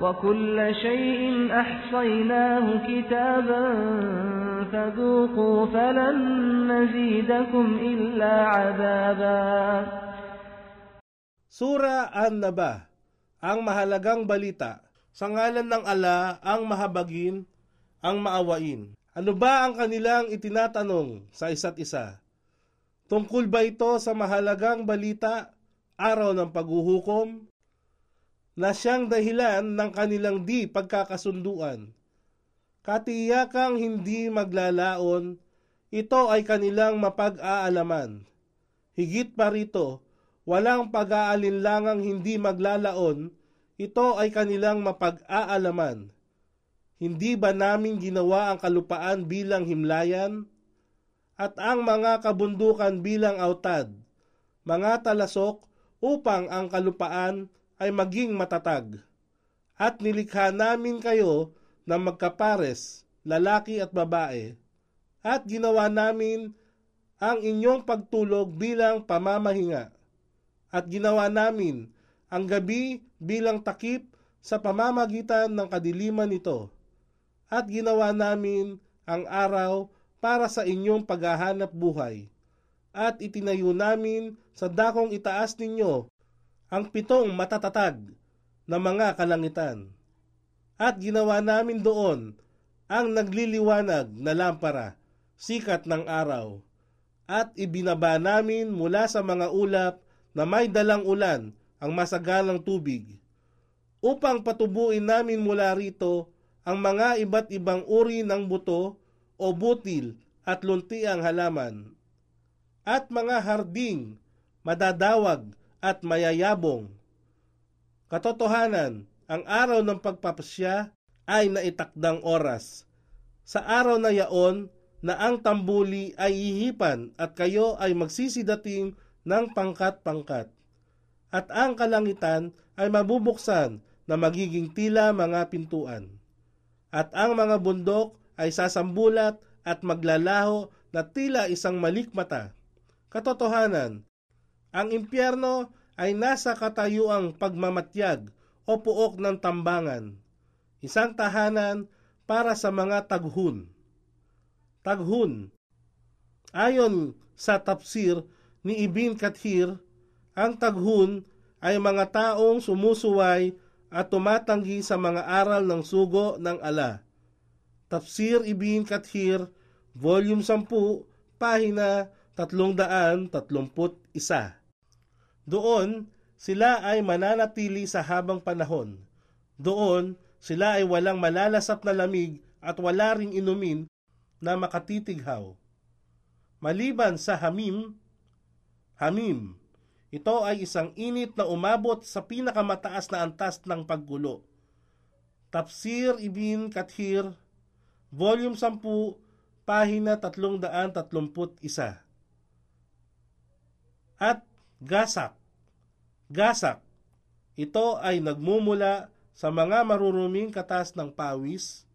وكل شيء أحصيناه كتابا فذوقوا فلن نزيدكم إلا عذابا Sura An-Naba, ang mahalagang balita. Sa ngalan ng ala, ang mahabagin, ang maawain. Ano ba ang kanilang itinatanong sa isa't isa? Tungkol ba ito sa mahalagang balita, araw ng paghuhukom, na siyang dahilan ng kanilang di pagkakasunduan? Katiyakang hindi maglalaon, ito ay kanilang mapag-aalaman. Higit pa rito, walang pag-aalinlangang hindi maglalaon, ito ay kanilang mapag-aalaman. Hindi ba namin ginawa ang kalupaan bilang himlayan? At ang mga kabundukan bilang autad, mga talasok upang ang kalupaan ay maging matatag. At nilikha namin kayo na magkapares, lalaki at babae. At ginawa namin ang inyong pagtulog bilang pamamahinga. At ginawa namin ang gabi bilang takip sa pamamagitan ng kadiliman nito. At ginawa namin ang araw para sa inyong paghahanap buhay. At itinayo namin sa dakong itaas ninyo ang pitong matatatag na mga kalangitan. At ginawa namin doon ang nagliliwanag na lampara, sikat ng araw. At ibinaba namin mula sa mga ulap na may dalang ulan ang masagalang tubig, upang patubuin namin mula rito ang mga iba't ibang uri ng buto o butil at luntiang halaman, at mga harding, madadawag at mayayabong. Katotohanan, ang araw ng pagpapasya ay naitakdang oras. Sa araw na yaon na ang tambuli ay ihipan at kayo ay magsisidating ng pangkat-pangkat. At ang kalangitan ay mabubuksan na magiging tila mga pintuan. At ang mga bundok ay sasambulat at maglalaho na tila isang malikmata. Katotohanan, ang impyerno ay nasa katayuang pagmamatyag o puok ng tambangan, isang tahanan para sa mga taghun. Taghun, ayon sa tafsir ni Ibn Kathir, Ang taghun ay mga taong sumusuway at tumatanggi sa mga aral ng sugo ng ala. Tafsir Ibn Kathir, Volume 10, Pahina 331. Doon, sila ay mananatili sa habang panahon. Doon, sila ay walang malalasap na lamig at wala ring inumin na makatitighaw. Maliban sa Hamim, Hamim, ito ay isang init na umabot sa pinakamataas na antas ng paggulo. Tafsir Ibn Kathir, Volume 10, Pahina 331. At Gasak. Gasak. Ito ay nagmumula sa mga maruruming katas ng pawis,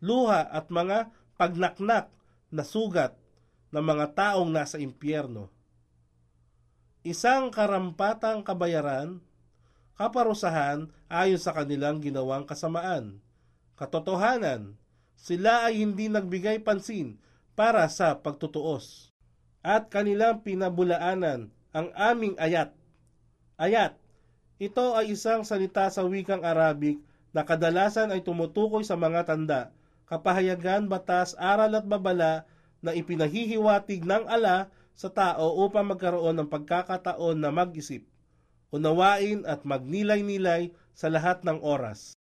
luha at mga pagnaknak na sugat ng mga taong nasa impyerno isang karampatang kabayaran, kaparusahan ayon sa kanilang ginawang kasamaan. Katotohanan, sila ay hindi nagbigay pansin para sa pagtutuos. At kanilang pinabulaanan ang aming ayat. Ayat, ito ay isang salita sa wikang Arabic na kadalasan ay tumutukoy sa mga tanda, kapahayagan, batas, aral at babala na ipinahihiwatig ng ala sa tao upang magkaroon ng pagkakataon na mag-isip, unawain at magnilay-nilay sa lahat ng oras.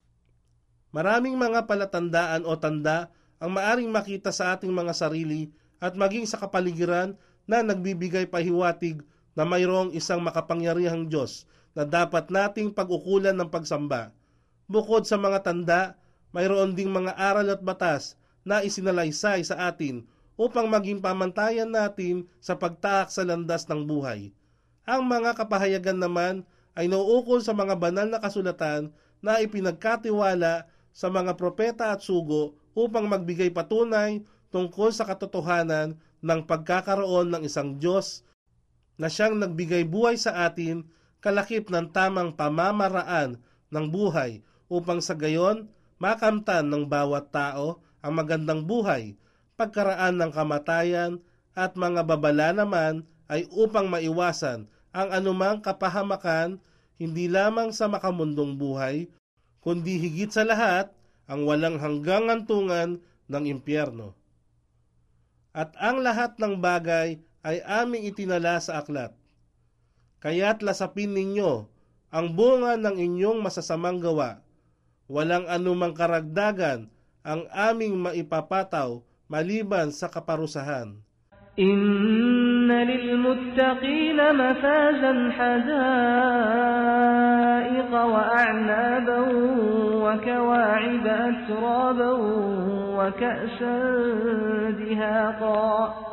Maraming mga palatandaan o tanda ang maaring makita sa ating mga sarili at maging sa kapaligiran na nagbibigay pahiwatig na mayroong isang makapangyarihang Diyos na dapat nating pag-ukulan ng pagsamba. Bukod sa mga tanda, mayroon ding mga aral at batas na isinalaysay sa atin upang maging pamantayan natin sa pagtaak sa landas ng buhay. Ang mga kapahayagan naman ay nauukol sa mga banal na kasulatan na ipinagkatiwala sa mga propeta at sugo upang magbigay patunay tungkol sa katotohanan ng pagkakaroon ng isang Diyos na siyang nagbigay buhay sa atin kalakip ng tamang pamamaraan ng buhay upang sa gayon makamtan ng bawat tao ang magandang buhay pagkaraan ng kamatayan at mga babala naman ay upang maiwasan ang anumang kapahamakan hindi lamang sa makamundong buhay, kundi higit sa lahat ang walang hanggang antungan ng impyerno. At ang lahat ng bagay ay aming itinala sa aklat. Kaya't lasapin ninyo ang bunga ng inyong masasamang gawa. Walang anumang karagdagan ang aming maipapataw maliban sa kaparusahan. Inna lilmuttaqina mafazan hadaiqa wa a'naban wa kawa'iba atraban wa ka'san dihaqa.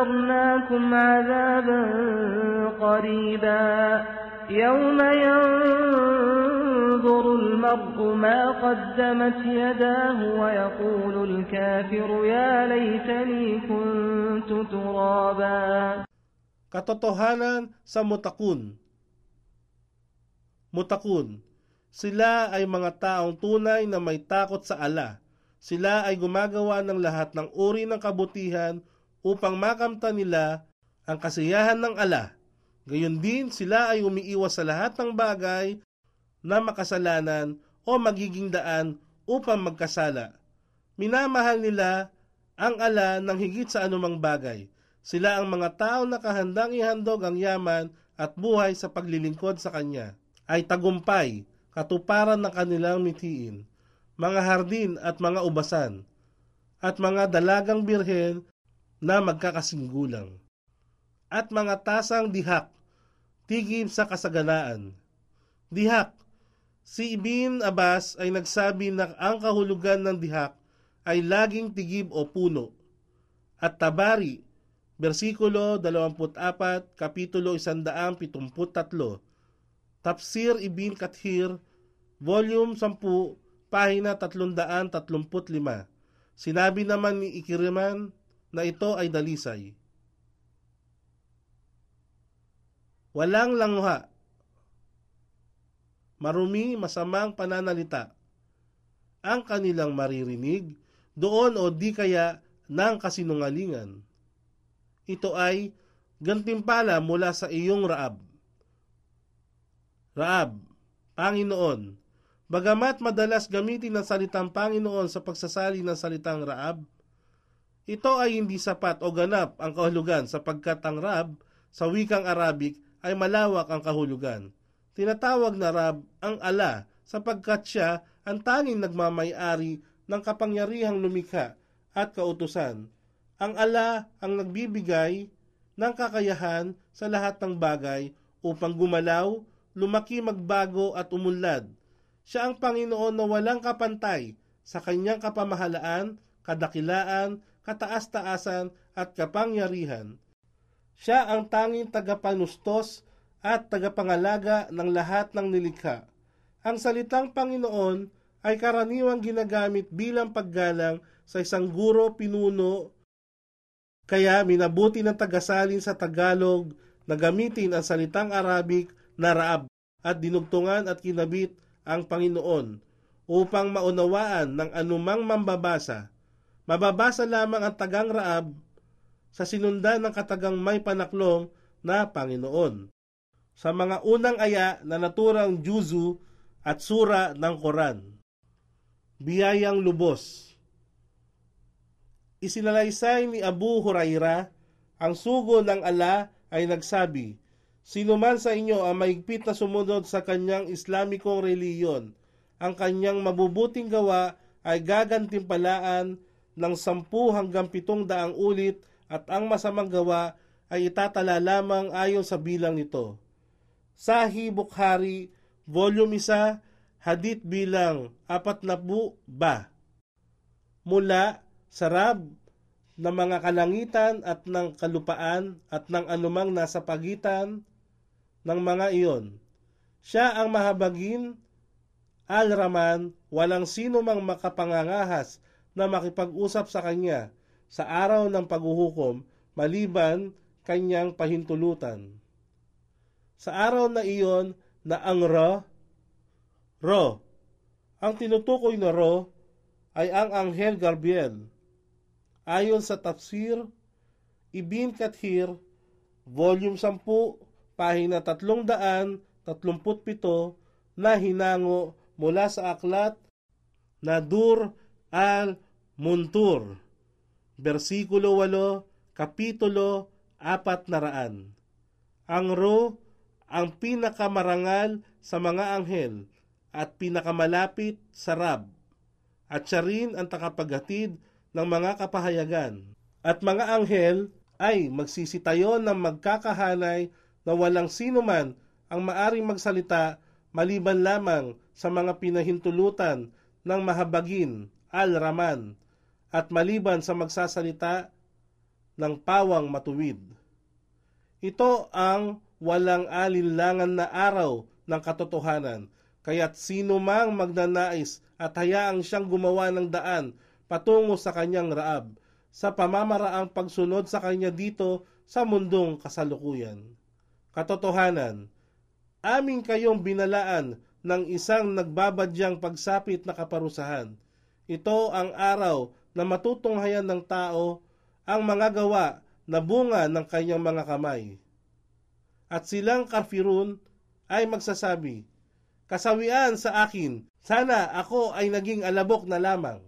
أنذرناكم عذابا قريبا يوم ينظر المرء ما قدمت يداه ويقول الكافر يا ليتني كنت ترابا Katotohanan sa mutakun Mutakun Sila ay mga taong tunay na may takot sa ala. Sila ay gumagawa ng lahat ng uri ng kabutihan upang makamta nila ang kasiyahan ng ala. Gayon din sila ay umiiwas sa lahat ng bagay na makasalanan o magiging daan upang magkasala. Minamahal nila ang ala ng higit sa anumang bagay sila ang mga tao na kahandang ihandog ang yaman at buhay sa paglilingkod sa Kanya. Ay tagumpay, katuparan ng kanilang mithiin, mga hardin at mga ubasan, at mga dalagang birhen na magkakasinggulang, at mga tasang dihak, tigib sa kasaganaan. Dihak, si Ibn Abbas ay nagsabi na ang kahulugan ng dihak ay laging tigib o puno. At Tabari, versikulo 24, kapitulo 173, Tafsir Ibn Kathir, volume 10, pahina 335. Sinabi naman ni Ikiriman na ito ay dalisay. Walang langha. Marumi, masamang pananalita. Ang kanilang maririnig doon o di kaya ng kasinungalingan. Ito ay gantimpala mula sa iyong Raab. Raab, Panginoon, bagamat madalas gamitin ang salitang Panginoon sa pagsasali ng salitang Raab, ito ay hindi sapat o ganap ang kahulugan sapagkat ang Raab sa wikang Arabic ay malawak ang kahulugan. Tinatawag na Rab ang ala sapagkat siya ang tanging nagmamayari ng kapangyarihang lumikha at kautusan. Ang ala ang nagbibigay ng kakayahan sa lahat ng bagay upang gumalaw, lumaki, magbago at umunlad. Siya ang Panginoon na walang kapantay sa kanyang kapamahalaan, kadakilaan, kataas-taasan at kapangyarihan. Siya ang tanging tagapanustos at tagapangalaga ng lahat ng nilikha. Ang salitang Panginoon ay karaniwang ginagamit bilang paggalang sa isang guro pinuno kaya minabuti ng tagasalin sa Tagalog na gamitin ang salitang Arabic na Raab at dinugtungan at kinabit ang Panginoon upang maunawaan ng anumang mambabasa. Mababasa lamang ang tagang Raab sa sinundan ng katagang may panaklong na Panginoon. Sa mga unang aya na naturang Juzu at sura ng Koran. Biyayang lubos Isinalaysay ni Abu Huraira, ang sugo ng ala ay nagsabi, Sino man sa inyo ang maigpit na sumunod sa kanyang Islamikong reliyon, ang kanyang mabubuting gawa ay gagantimpalaan ng sampu hanggang pitong daang ulit at ang masamang gawa ay itatala lamang ayon sa bilang nito. Sahi Bukhari, Volume 1, Hadith bilang apat na bu ba. Mula sa Rab ng mga kalangitan at ng kalupaan at ng anumang nasa pagitan ng mga iyon. Siya ang mahabagin, Al-Raman, walang sino mang makapangangahas na makipag-usap sa kanya sa araw ng paghuhukom maliban kanyang pahintulutan. Sa araw na iyon na ang Ra, Ro, ang tinutukoy na Ro ay ang Anghel Gabriel. Ayon sa Tafsir, Ibn Kathir, Volume 10, pahina 337 na hinango mula sa aklat na Dur al-Muntur, versikulo 8, kapitulo 400. Ang Ro, ang pinakamarangal sa mga anghel at pinakamalapit sa Rab, at siya rin ang takapaghatid ng mga kapahayagan. At mga anghel ay magsisitayon ng magkakahanay na walang sino man ang maaring magsalita maliban lamang sa mga pinahintulutan ng mahabagin, al-Raman, at maliban sa magsasalita ng pawang matuwid. Ito ang walang alinlangan na araw ng katotohanan, kaya't sino mang magnanais at hayaang siyang gumawa ng daan patungo sa kanyang raab, sa pamamaraang pagsunod sa kanya dito sa mundong kasalukuyan. Katotohanan, amin kayong binalaan ng isang nagbabadyang pagsapit na kaparusahan. Ito ang araw na matutunghayan ng tao ang mga gawa na bunga ng kanyang mga kamay. At silang kafirun ay magsasabi, Kasawian sa akin, sana ako ay naging alabok na lamang.